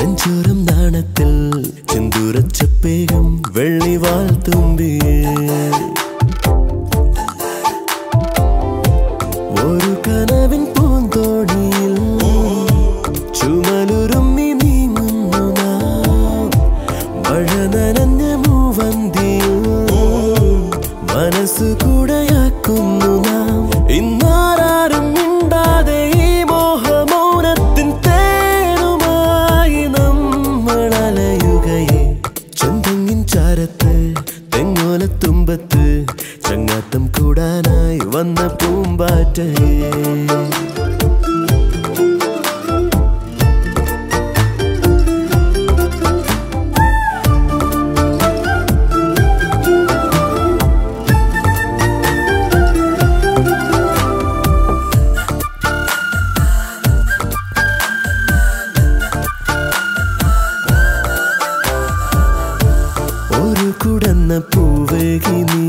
നെഞ്ചോരം നാണത്തിൽ ചെന്തൂരച്ചപ്പേകം വെള്ളിവാൾ തുമ്പി ഒരു കനവിൻ പൂമ്പാറ്റയെ ഒരു കുടന്ന പൂവേകി നീ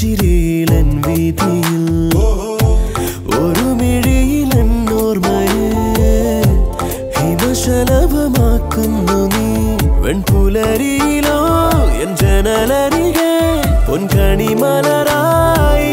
ചെറുചിരിയിലൻ വീതിയിൽ ഒരു മിഴിയിലൻ ഓർമ്മയെ ഹിമശലഭമാക്കുന്നു നീ വെൺപുലരിയിലോ എൻ ജനലരികെ പൊൻകണി മലരായി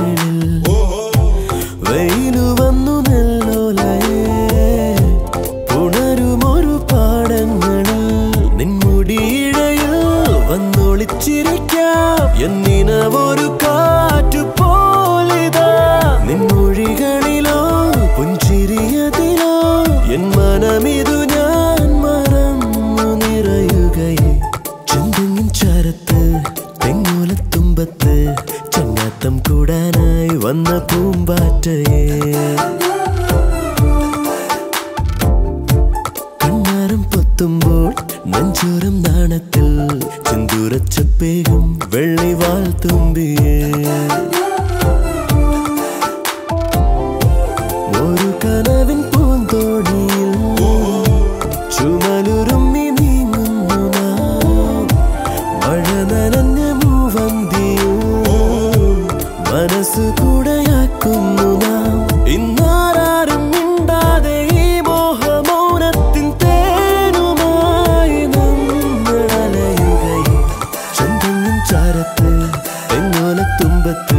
എന്നിനവൊരു കാറ്റു പോലിതാ. നിൻമൊഴികളിലോ പുഞ്ചിരിയതിലോ എൻ മനമിതു ഞാൻ മറന്നു നിറയുകയെ. ചെന്തെങ്ങിൻ ചാരത്ത് തെങ്ങോലത്തുമ്പത്ത് ചങ്ങാത്തം കൂടാനായി വന്ന പൂമ്പാറ്റയെ ചെന്തൂരച്ചപ്പേകം വെള്ളിവാൾ തുമ്പിയേ. ഒരു കനവിൻ സംസാരത്തിൽ എങ്ങനെ തുമ്പത്ത്